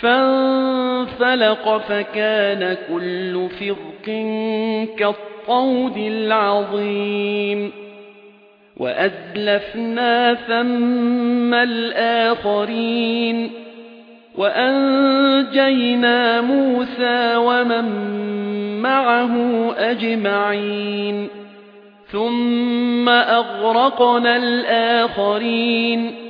فانفلق فكان كل فرق كالطود العظيم. وأزلفنا ثم الآخرين. وأنجينا موسى ومن معه أجمعين. ثم أغرقنا الآخرين.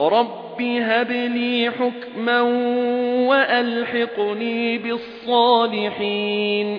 رَبِّ هَبْ لِي حُكْمًا وَأَلْحِقْنِي بِالصَّالِحِينَ